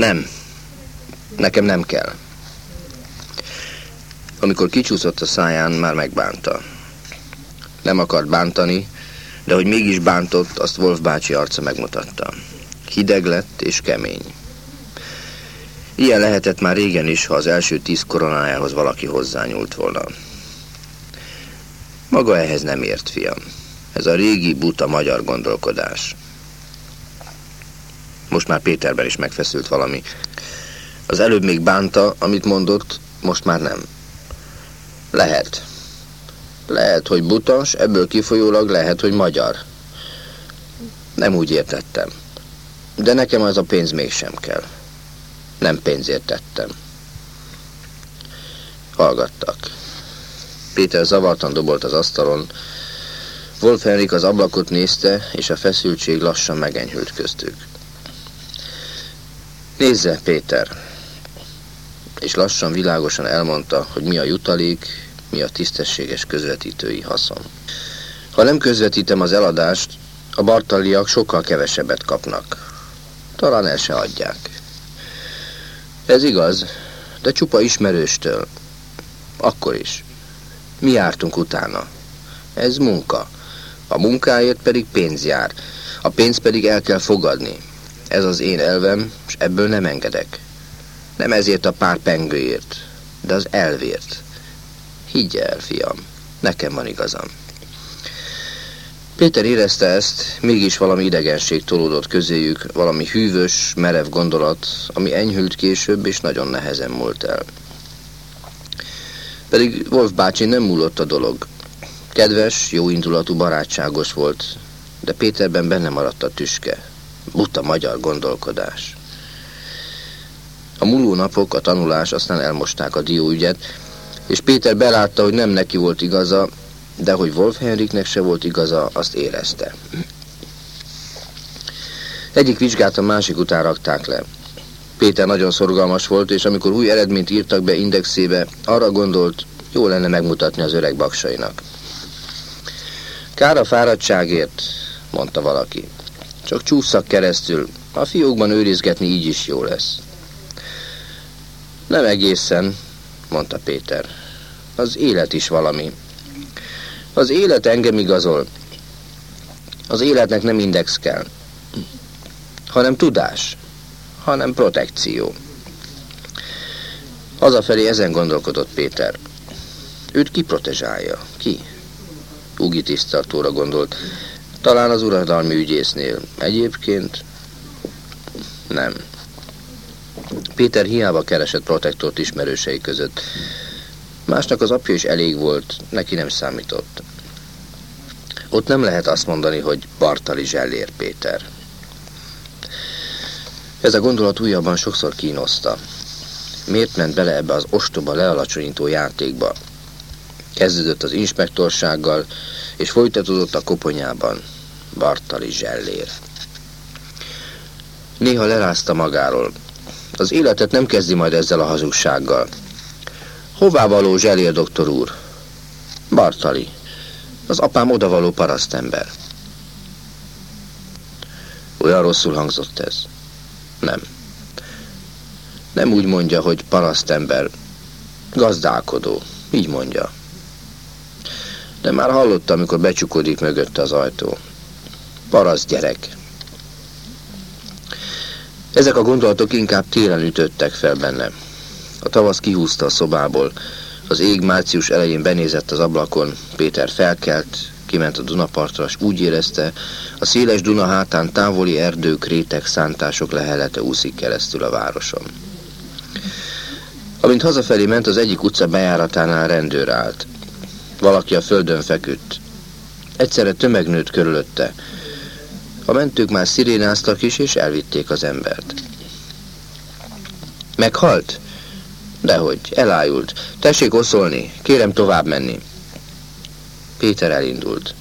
Nem. Nekem nem kell. Amikor kicsúszott a száján, már megbánta. Nem akart bántani, de hogy mégis bántott, azt Wolf bácsi arca megmutatta. Hideg lett és kemény. Ilyen lehetett már régen is, ha az első tíz koronájához valaki hozzányúlt volna. Maga ehhez nem ért, fiam. Ez a régi, buta magyar gondolkodás. Most már Péterben is megfeszült valami. Az előbb még bánta, amit mondott, most már nem. Lehet. Lehet, hogy butas, ebből kifolyólag lehet, hogy magyar. Nem úgy értettem. De nekem az a pénz mégsem kell. Nem pénzért tettem. Hallgattak. Péter zavartan dobolt az asztalon. Wolf Henrik az ablakot nézte, és a feszültség lassan megenyhült köztük. Nézze, Péter! És lassan, világosan elmondta, hogy mi a jutalék, mi a tisztességes közvetítői haszon. Ha nem közvetítem az eladást, a bartaliak sokkal kevesebbet kapnak. Talán el se adják. Ez igaz, de csupa ismerőstől. Akkor is. Mi jártunk utána. Ez munka. A munkáért pedig pénz jár. A pénz pedig el kell fogadni. Ez az én elvem, és ebből nem engedek. Nem ezért a pár pengőért, de az elvért. Higgy el, fiam, nekem van igazam. Péter érezte ezt, mégis valami idegenség tolódott közéjük, valami hűvös, merev gondolat, ami enyhült később, és nagyon nehezen múlt el. Pedig Wolf bácsi nem múlott a dolog. Kedves, jóindulatú, barátságos volt, de Péterben benne maradt a tüske. Buta magyar gondolkodás. A múló napok, a tanulás aztán elmosták a dióügyet, és Péter belátta, hogy nem neki volt igaza, de hogy Wolf Henriknek se volt igaza, azt érezte. Egyik vizsgát a másik után rakták le. Péter nagyon szorgalmas volt, és amikor új eredményt írtak be indexébe, arra gondolt, jó lenne megmutatni az öreg baksainak. Kár a fáradtságért, mondta valaki. Csak csúszak keresztül, a fiókban őrizgetni így is jó lesz. Nem egészen, mondta Péter. Az élet is valami. Az élet engem igazol. Az életnek nem index kell, hanem tudás, hanem protekció. Hazafelé ezen gondolkodott Péter. Őt ki protezsálja? Ki? Ugi tisztartóra gondolt. Talán az uradalmi ügyésznél. Egyébként nem. Péter hiába keresett protektort ismerősei között. Másnak az apja is elég volt, neki nem számított. Ott nem lehet azt mondani, hogy Bartali Zsellér Péter. Ez a gondolat újabban sokszor kínoszta. Miért ment bele ebbe az ostoba lealacsonyító játékba? Kezdődött az inspektorsággal, és folytatódott a koponyában. Bartali Zsellér. Néha lerázta magáról. Az életet nem kezdi majd ezzel a hazugsággal. Hová való Zselér, doktor úr? Bartali. Az apám odavaló parasztember. Olyan rosszul hangzott ez. Nem. Nem úgy mondja, hogy parasztember. Gazdálkodó. Így mondja. De már hallotta, amikor becsukodik mögötte az ajtó. Paraszt gyerek. Ezek a gondolatok inkább télen ütöttek fel bennem. A tavasz kihúzta a szobából. Az ég március elején benézett az ablakon. Péter felkelt, kiment a Dunapartra, és úgy érezte, a széles Duna hátán távoli erdők, rétek, szántások lehelete úszik keresztül a városon. Amint hazafelé ment, az egyik utca bejáratánál rendőr állt. Valaki a földön feküdt. Egyszerre tömeg nőtt körülötte. A mentők már szirénáztak is, és elvitték az embert. Meghalt? Dehogy, elájult. Tessék oszolni, kérem tovább menni. Péter elindult.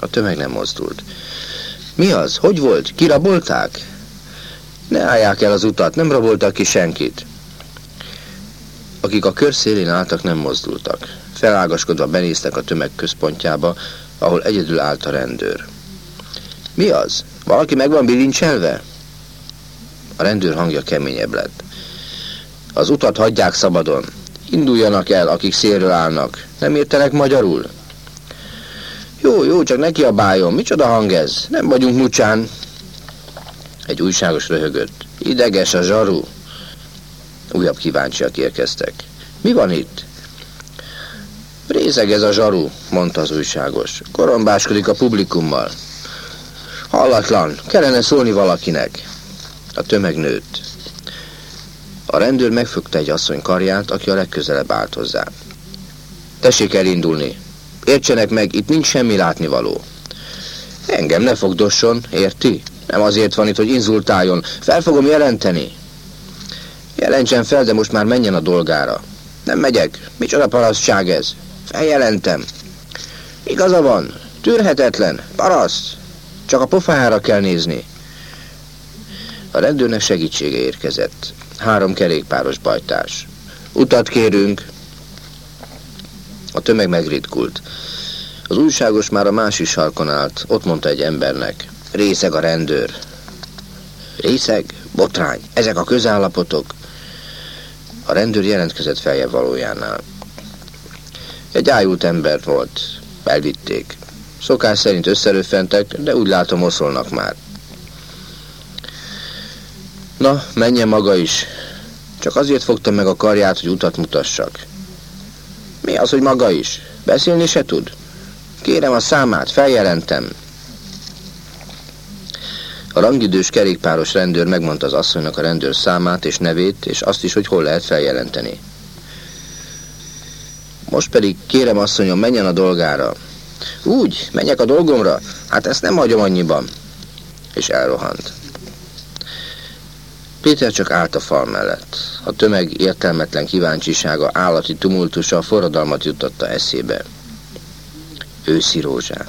A tömeg nem mozdult. Mi az? Hogy volt? Kirabolták? Ne állják el az utat, nem raboltak ki senkit. Akik a kör szélén álltak, nem mozdultak. Felágaskodva benéztek a tömeg központjába, ahol egyedül állt a rendőr. Mi az? Valaki meg van bilincselve? A rendőr hangja keményebb lett. Az utat hagyják szabadon. Induljanak el, akik szélről állnak. Nem értenek magyarul? Jó, jó, csak neki a bájon. Micsoda hang ez? Nem vagyunk mucsán. Egy újságos röhögött. Ideges a zsaru. Újabb kíváncsiak érkeztek. Mi van itt? Részeg ez a zsaru, mondta az újságos. Korombáskodik a publikummal. Hallatlan, kellene szólni valakinek. A tömeg nőtt. A rendőr megfogta egy asszony karját, aki a legközelebb állt hozzá. Tessék elindulni. Értsenek meg, itt nincs semmi látnivaló. Engem ne fogdosson, érti? Nem azért van itt, hogy inzultáljon. Fel fogom jelenteni. Jelentsen fel, de most már menjen a dolgára. Nem megyek. Micsoda parasztság ez? Feljelentem. Igaza van. Tűrhetetlen. Paraszt. Csak a pofájára kell nézni. A rendőrnek segítsége érkezett. Három kerékpáros bajtás. Utat kérünk. A tömeg megritkult. Az újságos már a másik sarkon állt. Ott mondta egy embernek. Részeg a rendőr. Részeg? Botrány. Ezek a közállapotok. A rendőr jelentkezett feljebb valójánál. Egy ájult ember volt. Elvitték. Szokás szerint összerőfentek, de úgy látom oszolnak már. Na, menjen maga is. Csak azért fogtam meg a karját, hogy utat mutassak. Mi az, hogy maga is? Beszélni se tud? Kérem a számát, feljelentem. A rangidős kerékpáros rendőr megmondta az asszonynak a rendőr számát és nevét, és azt is, hogy hol lehet feljelenteni. Most pedig kérem asszonyom, menjen a dolgára. Úgy, menjek a dolgomra? Hát ezt nem hagyom annyiban. És elrohant. Péter csak állt a fal mellett. A tömeg értelmetlen kíváncsisága, állati tumultusa a forradalmat jutotta eszébe. Őszi rózsák.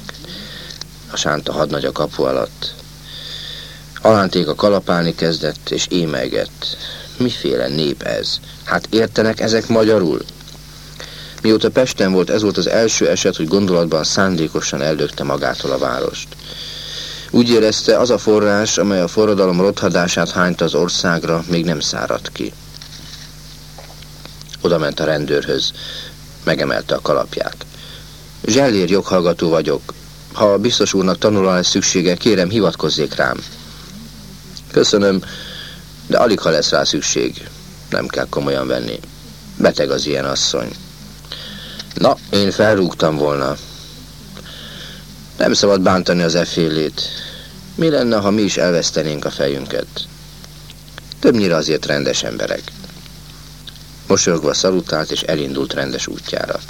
A sánta hadnagy a kapu alatt. Alánték a kalapálni kezdett, és émelgett. Miféle nép ez? Hát értenek ezek magyarul? Mióta Pesten volt, ez volt az első eset, hogy gondolatban szándékosan eldögte magától a várost. Úgy érezte, az a forrás, amely a forradalom rothadását hányta az országra, még nem száradt ki. Oda ment a rendőrhöz, megemelte a kalapját. Zsellér joghallgató vagyok. Ha a biztos úrnak tanulva lesz szüksége, kérem, hivatkozzék rám. Köszönöm, de alig ha lesz rá szükség. Nem kell komolyan venni. Beteg az ilyen asszony. Na, én felrúgtam volna. Nem szabad bántani az effélét. Mi lenne, ha mi is elvesztenénk a fejünket? Többnyire azért rendes emberek. Mosolyogva szalutált és elindult rendes útjára.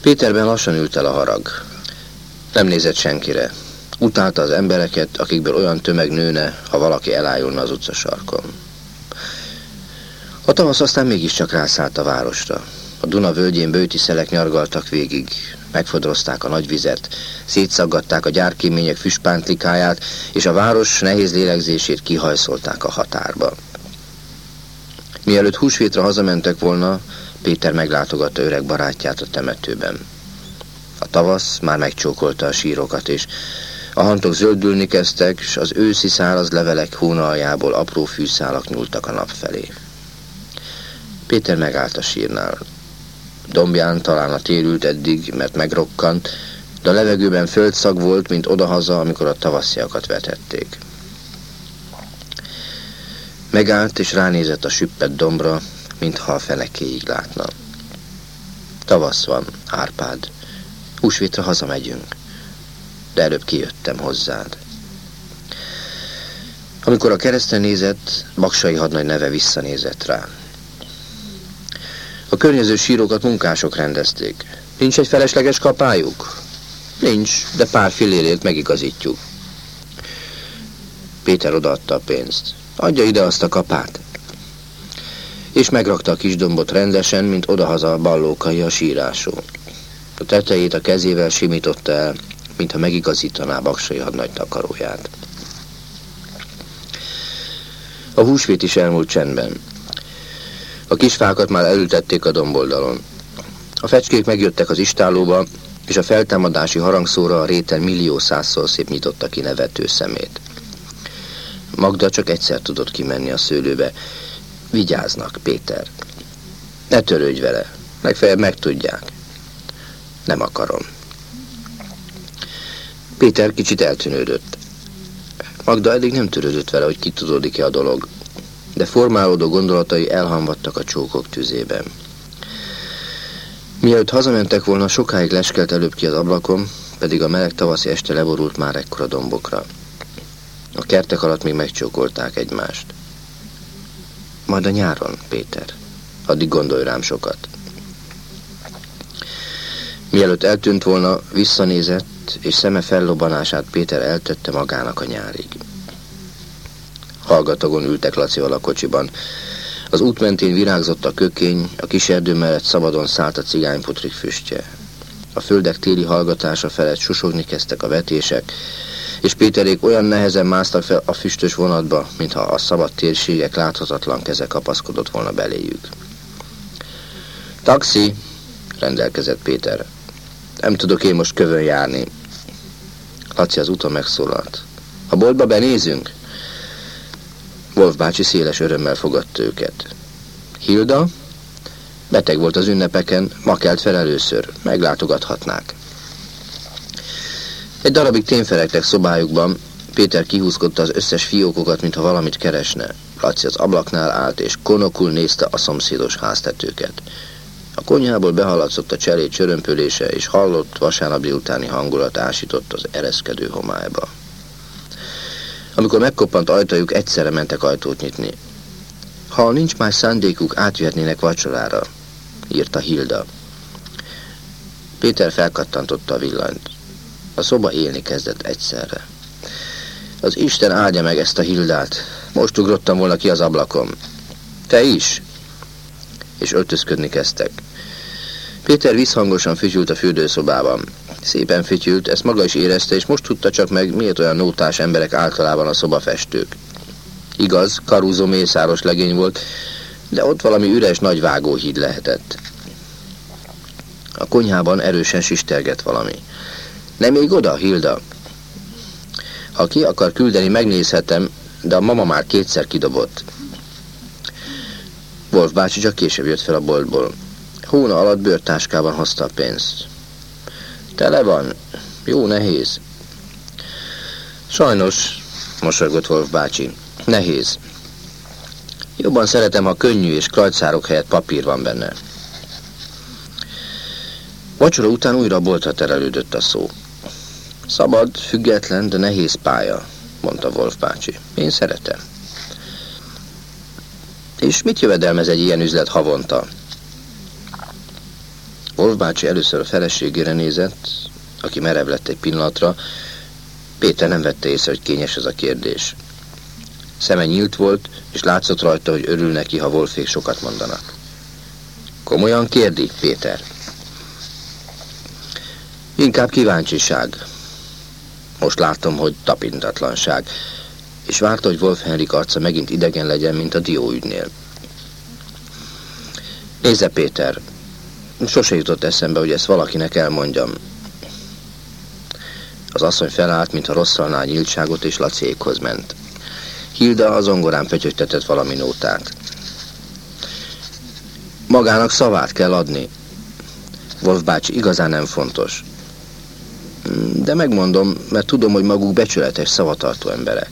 Péterben lassan ült el a harag. Nem nézett senkire. Utálta az embereket, akikből olyan tömeg nőne, ha valaki elájulna az utcasarkon. A tavasz aztán mégiscsak rászállt a városra. A Duna völgyén bőti szelek nyargaltak végig, megfodrozták a nagy vizet, szétszaggatták a gyárkémények füstpántlikáját, és a város nehéz lélegzését kihajszolták a határba. Mielőtt húsvétra hazamentek volna, Péter meglátogatta öreg barátját a temetőben. A tavasz már megcsókolta a sírokat, és a hantok zöldülni kezdtek, és az őszi száraz levelek hónaljából apró fűszálak nyúltak a nap felé. Péter megállt a sírnál. Dombján talán a térült eddig, mert megrokkant, de a levegőben földszag volt, mint odahaza, amikor a tavasziakat vetették. Megállt és ránézett a süppet dombra, mintha a fenekéig látna. Tavasz van, Árpád. Húsvétra hazamegyünk. De előbb kijöttem hozzád. Amikor a keresztre nézett, Baksai hadnagy neve visszanézett rá. A környező sírokat munkások rendezték. Nincs egy felesleges kapályuk? Nincs, de pár fillérért megigazítjuk. Péter odaadta a pénzt. Adja ide azt a kapát. És megrakta a kis dombot rendesen, mint odahaza a ballókai a sírásó. A tetejét a kezével simította el, mintha megigazítaná Baksai hadnagy takaróját. A húsvét is elmúlt csendben. A kisfákat már elültették a domboldalon. A fecskék megjöttek az istálóba, és a feltámadási harangszóra a réten millió százszor szép nyitotta ki nevető szemét. Magda csak egyszer tudott kimenni a szőlőbe. Vigyáznak, Péter. Ne törődj vele, legfeljebb megtudják. Nem akarom. Péter kicsit eltűnődött. Magda eddig nem törődött vele, hogy kitudódik-e a dolog, de formálódó gondolatai elhamvadtak a csókok tüzében. Mielőtt hazamentek volna, sokáig leskelt előbb ki az ablakon, pedig a meleg tavaszi este leborult már ekkora dombokra. A kertek alatt még megcsókolták egymást. Majd a nyáron, Péter. Addig gondolj rám sokat. Mielőtt eltűnt volna, visszanézett, és szeme fellobanását Péter eltette magának a nyárig. Hallgatagon ültek Lacival a kocsiban. Az út mentén virágzott a kökény, a kis erdő mellett szabadon szállt a cigányputrik füstje. A földek téli hallgatása felett susogni kezdtek a vetések, és Péterék olyan nehezen másztak fel a füstös vonatba, mintha a szabad térségek láthatatlan keze kapaszkodott volna beléjük. Taxi, rendelkezett Péter. Nem tudok én most kövön járni. Laci az úton megszólalt. A boltba benézünk? Wolf bácsi széles örömmel fogadta őket. Hilda? Beteg volt az ünnepeken, ma kelt fel először. Meglátogathatnák. Egy darabig tényfelektek szobájukban, Péter kihúzkodta az összes fiókokat, mintha valamit keresne. Laci az ablaknál állt, és konokul nézte a szomszédos háztetőket. A konyhából behallatszott a cserét csörömpölése, és hallott vasárnap délutáni hangulat ásított az ereszkedő homályba. Amikor megkoppant ajtajuk, egyszerre mentek ajtót nyitni. Ha nincs más szándékuk, átjöhetnének vacsorára, írta Hilda. Péter felkattantotta a villanyt. A szoba élni kezdett egyszerre. Az Isten áldja meg ezt a Hildát. Most ugrottam volna ki az ablakom. Te is? És öltözködni kezdtek. Péter visszhangosan fütyült a fürdőszobában. Szépen fütyült, ezt maga is érezte, és most tudta csak meg, miért olyan nótás emberek általában a szobafestők. Igaz, karúzó mészáros legény volt, de ott valami üres nagy vágóhíd lehetett. A konyhában erősen sistergett valami. Nem még oda, Hilda? Ha ki akar küldeni, megnézhetem, de a mama már kétszer kidobott. Wolf bácsi csak később jött fel a boltból. Hóna alatt bőrtáskában hozta a pénzt. Tele van. Jó nehéz. Sajnos, mosolygott Wolf bácsi. Nehéz. Jobban szeretem, ha könnyű és krajcárok helyett papír van benne. Vacsora után újra a boltra terelődött a szó. Szabad, független, de nehéz pálya, mondta Wolf bácsi. Én szeretem. És mit jövedelmez egy ilyen üzlet havonta? Bácsi először a feleségére nézett, aki merev lett egy pillanatra. Péter nem vette észre, hogy kényes ez a kérdés. Szeme nyílt volt, és látszott rajta, hogy örül neki, ha Wolfék sokat mondanak. Komolyan kérdi, Péter? Inkább kíváncsiság. Most látom, hogy tapintatlanság, és várta, hogy Wolf Henrik arca megint idegen legyen, mint a dióügynél. Nézze, Péter, sose jutott eszembe, hogy ezt valakinek elmondjam. Az asszony felállt, mintha rosszalná nyíltságot, és Laciékhoz ment. Hilda az ongorán pötyögtetett valami nótát. Magának szavát kell adni. Wolf bácsi igazán nem fontos. De megmondom, mert tudom, hogy maguk becsületes, szavatartó emberek.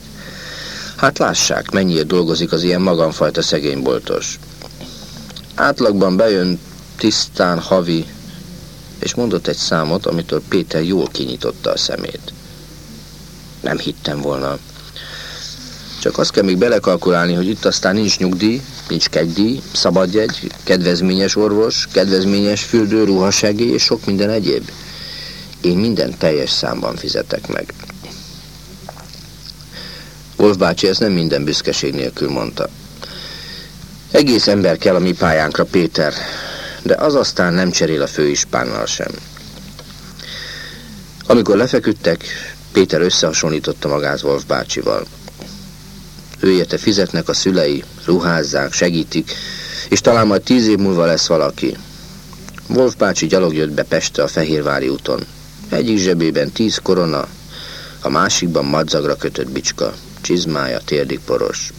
Hát lássák, mennyire dolgozik az ilyen magamfajta szegényboltos. Átlagban bejön tisztán havi, és mondott egy számot, amitől Péter jól kinyitotta a szemét. Nem hittem volna. Csak azt kell még belekalkulálni, hogy itt aztán nincs nyugdíj, nincs kegydíj, szabadjegy, kedvezményes orvos, kedvezményes fürdő, ruhasegély és sok minden egyéb. Én minden teljes számban fizetek meg. Wolf bácsi ezt nem minden büszkeség nélkül mondta. Egész ember kell a mi pályánkra, Péter, de az aztán nem cserél a főispánnal sem. Amikor lefeküdtek, Péter összehasonlította magát Wolf bácsival. Ő érte fizetnek a szülei, ruházzák, segítik, és talán majd tíz év múlva lesz valaki. Wolf bácsi gyalog jött be Peste a Fehérvári úton. Egyik zsebében tíz korona, a másikban madzagra kötött bicska. csizmája térdig poros.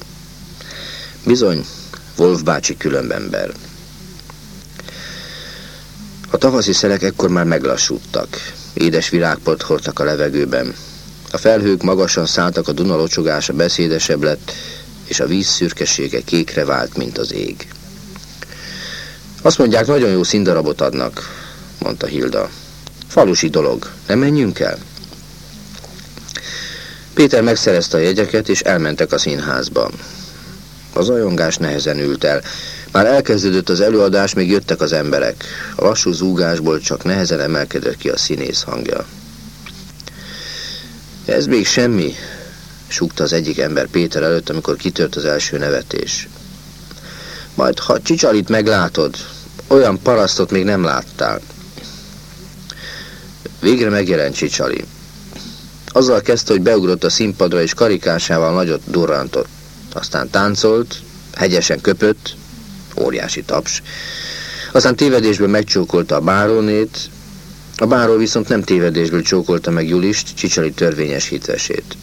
Bizony, Wolf bácsi különbember. A tavaszi szelek ekkor már meglassúdtak. Édes virágport hordtak a levegőben. A felhők magasan szálltak, a Duna locsogása beszédesebb lett, és a víz szürkesége kékre vált, mint az ég. Azt mondják, nagyon jó színdarabot adnak, mondta Hilda. Falusi dolog, nem menjünk el? Péter megszerezte a jegyeket, és elmentek a színházba. Az ajongás nehezen ült el. Már elkezdődött az előadás, még jöttek az emberek. A lassú zúgásból csak nehezen emelkedett ki a színész hangja. Ez még semmi, súgta az egyik ember Péter előtt, amikor kitört az első nevetés. Majd, ha Csicsalit meglátod, olyan parasztot még nem láttál. Végre megjelent Csicsali. Azzal kezdte, hogy beugrott a színpadra, és karikásával nagyot durrantott. Aztán táncolt, hegyesen köpött, óriási taps. Aztán tévedésből megcsókolta a bárónét, a báró viszont nem tévedésből csókolta meg Julist, Csicsali törvényes hitvesét.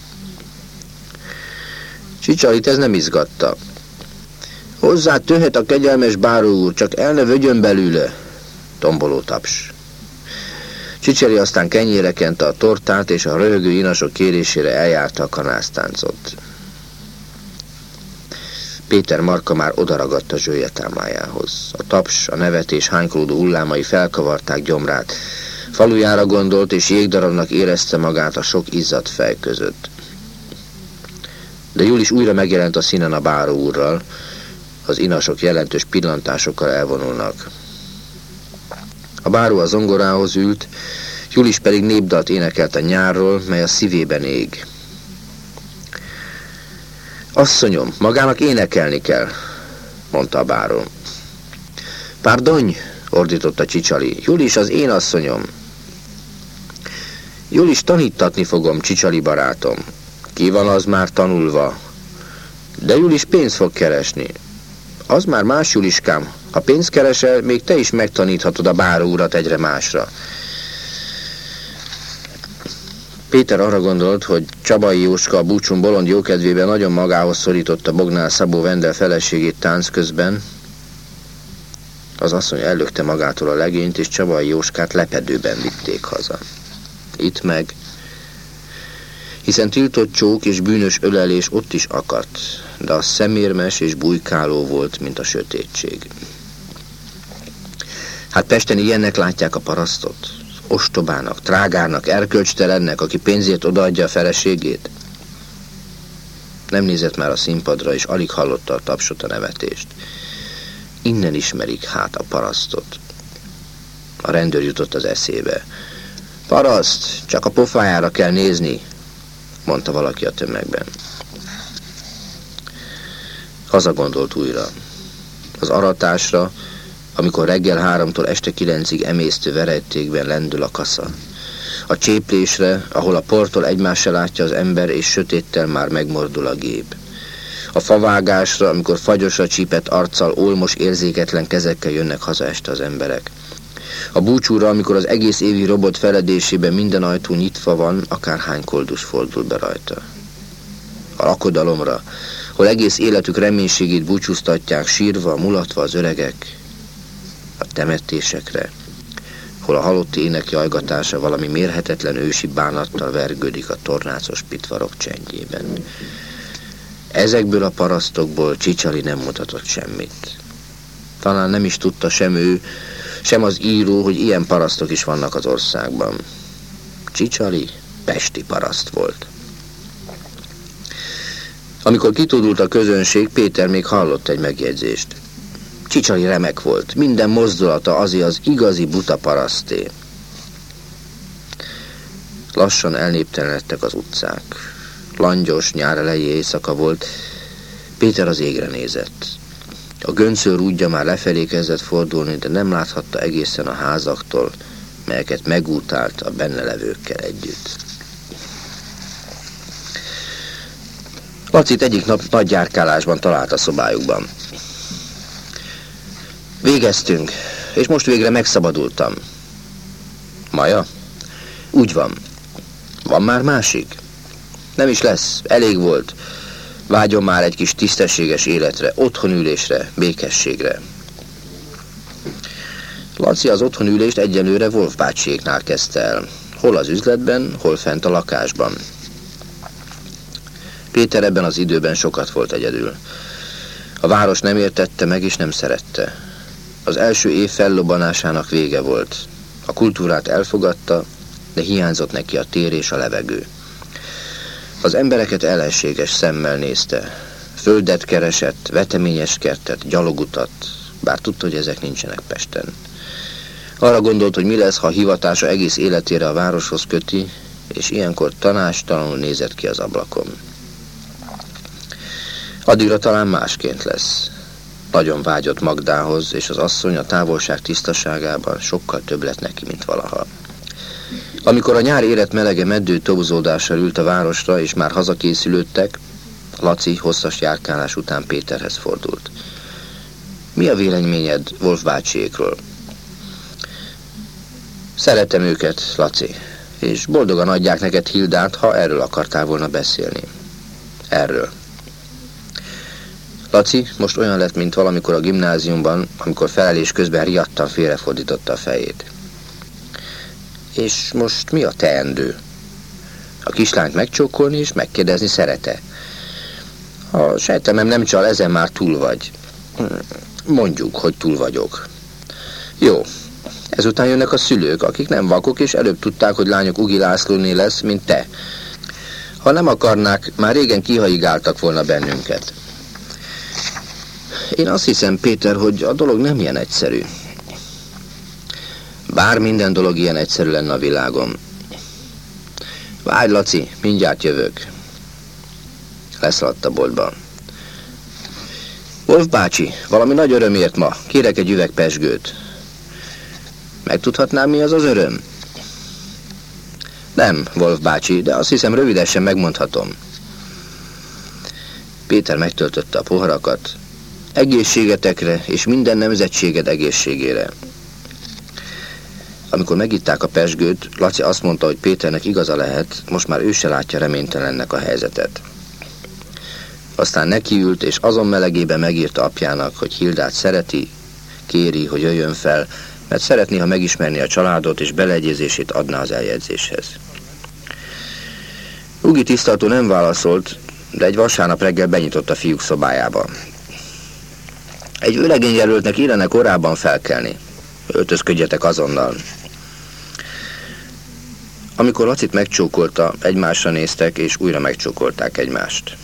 Csicsalit ez nem izgatta. Hozzá töhet a kegyelmes báró úr, csak el ne vögyön belőle. Tomboló taps. Csicseri aztán kenyére kente a tortát, és a röhögő inasok kérésére eljárta a kanásztáncot. Péter Marka már odaragadt a zsőjetámájához. A taps, a nevetés hánykolódó hullámai felkavarták gyomrát. Falujára gondolt, és jégdarabnak érezte magát a sok izzadt fej között. De Julis újra megjelent a színen a báró úrral, az inasok jelentős pillantásokkal elvonulnak. A báró a zongorához ült, Julis pedig népdalt énekelt a nyárról, mely a szívében ég. Asszonyom, magának énekelni kell, mondta a báró. Pardony, ordította Csicsali, Julis az én asszonyom. Julis tanítatni fogom, Csicsali barátom. Ki van az már tanulva? De Julis pénzt fog keresni. Az már más Juliskám. Ha pénzt keresel, még te is megtaníthatod a báró urat egyre másra. Péter arra gondolt, hogy Csabai Jóska a búcsún bolond jókedvében nagyon magához szorította Bognál Szabó Vendel feleségét tánc közben. Az asszony ellökte magától a legényt, és Csabai Jóskát lepedőben vitték haza. Itt meg, hiszen tiltott csók és bűnös ölelés ott is akadt, de az szemérmes és bujkáló volt, mint a sötétség. Hát Pesten ilyennek látják a parasztot? Ostobának, trágárnak, erkölcstelennek, aki pénzét odaadja a feleségét? Nem nézett már a színpadra, és alig hallotta a tapsot a nevetést. Innen ismerik hát a parasztot. A rendőr jutott az eszébe. Paraszt, csak a pofájára kell nézni, mondta valaki a tömegben. Hazagondolt újra. Az aratásra, amikor reggel háromtól este kilencig emésztő verejtékben lendül a kasza. A cséplésre, ahol a portól egymással látja az ember, és sötéttel már megmordul a gép. A favágásra, amikor fagyosra csípett arccal, olmos érzéketlen kezekkel jönnek haza este az emberek. A búcsúra, amikor az egész évi robot feledésében minden ajtó nyitva van, akárhány koldus fordul be rajta. A lakodalomra, hol egész életük reménységét búcsúztatják sírva, mulatva az öregek, a temetésekre, hol a halott ének jajgatása valami mérhetetlen ősi bánattal vergődik a tornácos pitvarok csendjében. Ezekből a parasztokból Csicsali nem mutatott semmit. Talán nem is tudta sem ő, sem az író, hogy ilyen parasztok is vannak az országban. Csicsali pesti paraszt volt. Amikor kitudult a közönség, Péter még hallott egy megjegyzést. Csicsali remek volt, minden mozdulata azért az igazi buta paraszté. Lassan elnéptelenedtek az utcák. Langyos, nyár elejé éjszaka volt, Péter az égre nézett. A göncőr útja már lefelé kezdett fordulni, de nem láthatta egészen a házaktól, melyeket megútált a benne levőkkel együtt. Lacit egyik nap nagy gyárkálásban talált szobájukban. Végeztünk, és most végre megszabadultam. Maja? Úgy van. Van már másik? Nem is lesz, elég volt. Vágyom már egy kis tisztességes életre, otthonülésre, békességre. Laci az otthonülést egyenlőre Wolf bácsiéknál kezdte el. Hol az üzletben, hol fent a lakásban. Péter ebben az időben sokat volt egyedül. A város nem értette meg és nem szerette. Az első év fellobanásának vége volt. A kultúrát elfogadta, de hiányzott neki a tér és a levegő. Az embereket ellenséges szemmel nézte. Földet keresett, veteményes kertet, gyalogutat, bár tudta, hogy ezek nincsenek Pesten. Arra gondolt, hogy mi lesz, ha a hivatása egész életére a városhoz köti, és ilyenkor tanástalanul nézett ki az ablakon. Addigra talán másként lesz. Nagyon vágyott Magdához, és az asszony a távolság tisztaságában sokkal több lett neki, mint valaha. Amikor a nyár élet melege meddő tobzódással ült a városra, és már hazakészülődtek, Laci hosszas járkálás után Péterhez fordult. Mi a véleményed Wolf bácsiékról? Szeretem őket, Laci, és boldogan adják neked Hildát, ha erről akartál volna beszélni. Erről. Laci most olyan lett, mint valamikor a gimnáziumban, amikor felelés közben riadtan félrefordította a fejét. És most mi a teendő? A kislányt megcsókolni és megkérdezni szerete. A sejtemem nem csal, ezen már túl vagy. Mondjuk, hogy túl vagyok. Jó, ezután jönnek a szülők, akik nem vakok, és előbb tudták, hogy lányok Ugi Lászlóné lesz, mint te. Ha nem akarnák, már régen kihaigáltak volna bennünket. Én azt hiszem, Péter, hogy a dolog nem ilyen egyszerű. Bár minden dolog ilyen egyszerű lenne a világon. Várj, Laci, mindjárt jövök. Leszaladt a boltba. Wolf bácsi, valami nagy örömért ma. Kérek egy üveg pesgőt. Megtudhatnám, mi az az öröm? Nem, Wolf bácsi, de azt hiszem rövidesen megmondhatom. Péter megtöltötte a poharakat, egészségetekre és minden nemzetséged egészségére. Amikor megitták a pesgőt, Laci azt mondta, hogy Péternek igaza lehet, most már ő se látja reménytelennek a helyzetet. Aztán nekiült, és azon melegében megírta apjának, hogy Hildát szereti, kéri, hogy jöjjön fel, mert szeretné, ha megismerni a családot, és beleegyezését adná az eljegyzéshez. Ugi tisztartó nem válaszolt, de egy vasárnap reggel benyitott a fiúk szobájába. Egy öregényjelöltnek illene korábban felkelni. Öltözködjetek azonnal. Amikor Lacit megcsókolta, egymásra néztek, és újra megcsókolták egymást.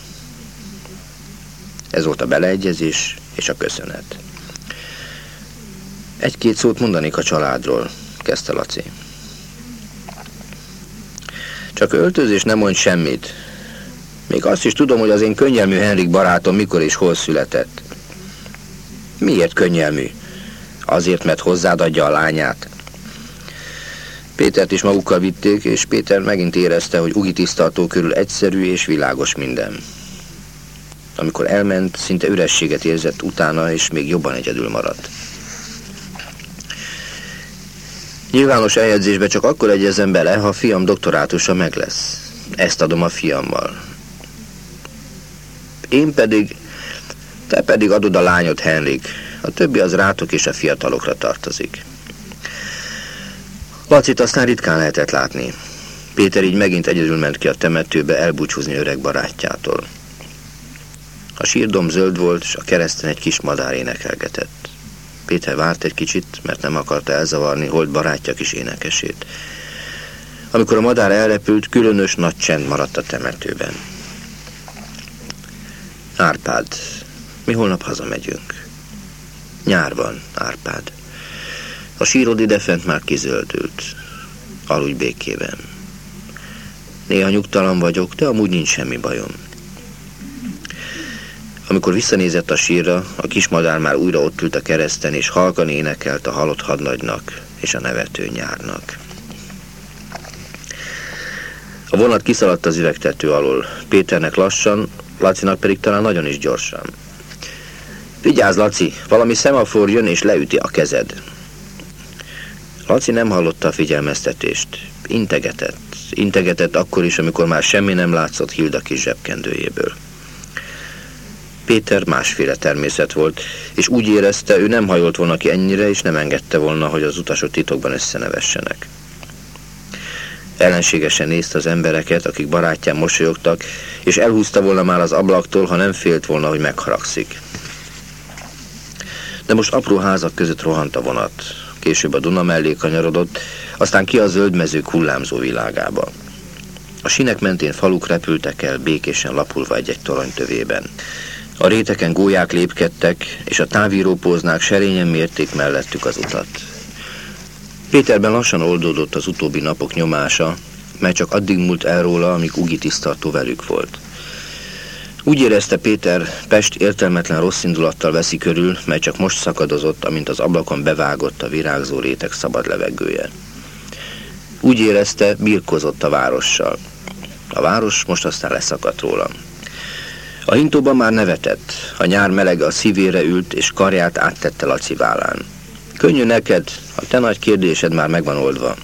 Ez volt a beleegyezés és a köszönet. Egy-két szót mondanék a családról, kezdte Laci. Csak öltözés nem mond semmit. Még azt is tudom, hogy az én könnyelmű Henrik barátom mikor és hol született. Miért könnyelmű? Azért, mert hozzád adja a lányát. Pétert is magukkal vitték, és Péter megint érezte, hogy Ugi tisztartó körül egyszerű és világos minden. Amikor elment, szinte ürességet érzett utána, és még jobban egyedül maradt. Nyilvános eljegyzésbe csak akkor egyezem bele, ha a fiam doktorátusa meg lesz. Ezt adom a fiammal. Én pedig te pedig adod a lányot, Henrik. A többi az rátok és a fiatalokra tartozik. Lacit aztán ritkán lehetett látni. Péter így megint egyedül ment ki a temetőbe elbúcsúzni öreg barátjától. A sírdom zöld volt, és a kereszten egy kis madár énekelgetett. Péter várt egy kicsit, mert nem akarta elzavarni holt barátja kis énekesét. Amikor a madár elrepült, különös nagy csend maradt a temetőben. Árpád, mi holnap hazamegyünk. Nyár van, Árpád. A sírod idefent már kizöldült. Aludj békében. Néha nyugtalan vagyok, de amúgy nincs semmi bajom. Amikor visszanézett a sírra, a kismadár már újra ott ült a kereszten, és halkan énekelt a halott hadnagynak és a nevető nyárnak. A vonat kiszaladt az üvegtető alól. Péternek lassan, Lacinak pedig talán nagyon is gyorsan. Vigyázz, Laci, valami szemafor jön és leüti a kezed. Laci nem hallotta a figyelmeztetést. Integetett. integetett akkor is, amikor már semmi nem látszott Hilda kis zsebkendőjéből. Péter másféle természet volt, és úgy érezte, ő nem hajolt volna ki ennyire, és nem engedte volna, hogy az utasok titokban összenevessenek. Ellenségesen nézte az embereket, akik barátján mosolyogtak, és elhúzta volna már az ablaktól, ha nem félt volna, hogy megharagszik. De most apró házak között rohant a vonat. Később a Duna mellé kanyarodott, aztán ki a zöld mezők hullámzó világába. A sinek mentén faluk repültek el, békésen lapulva egy-egy torony tövében. A réteken gólyák lépkedtek, és a távírópóznák serényen mérték mellettük az utat. Péterben lassan oldódott az utóbbi napok nyomása, mert csak addig múlt el róla, amíg Ugi tisztartó velük volt. Úgy érezte Péter, Pest értelmetlen rossz indulattal veszi körül, mert csak most szakadozott, amint az ablakon bevágott a virágzó rétek szabad levegője. Úgy érezte, birkozott a várossal. A város most aztán leszakadt róla. A hintóban már nevetett, a nyár melege a szívére ült, és karját áttette Laci vállán. Könnyű neked, a te nagy kérdésed már megvan oldva.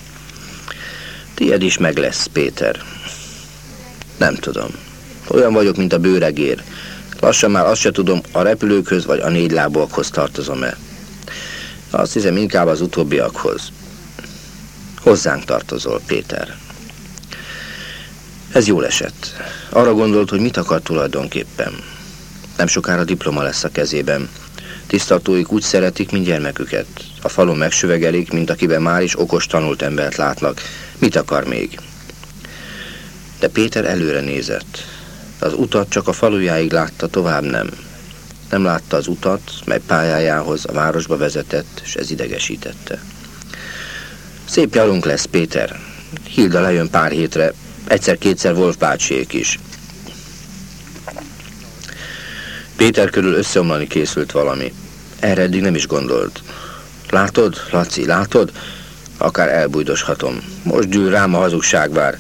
Tied is meg lesz, Péter. Nem tudom. Olyan vagyok, mint a bőregér. Lassan már azt se tudom, a repülőkhöz vagy a négy lábúakhoz tartozom-e. Azt hiszem inkább az utóbbiakhoz. Hozzánk tartozol, Péter. Ez jól esett. Arra gondolt, hogy mit akar tulajdonképpen. Nem sokára diploma lesz a kezében. Tisztatóik úgy szeretik, mint gyermeküket. A falon megsüvegelik, mint akiben már is okos tanult embert látnak. Mit akar még? De Péter előre nézett. Az utat csak a falujáig látta, tovább nem. Nem látta az utat, mely pályájához a városba vezetett, és ez idegesítette. Szép jalunk lesz, Péter. Hilda lejön pár hétre, egyszer-kétszer Wolf bácsiék is. Péter körül összeomlani készült valami. Erre eddig nem is gondolt. Látod, Laci, látod? Akár elbújdoshatom. Most gyűl rám a hazugságvár.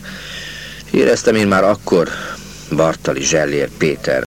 Éreztem én már akkor, Bartali Zsellér Péter.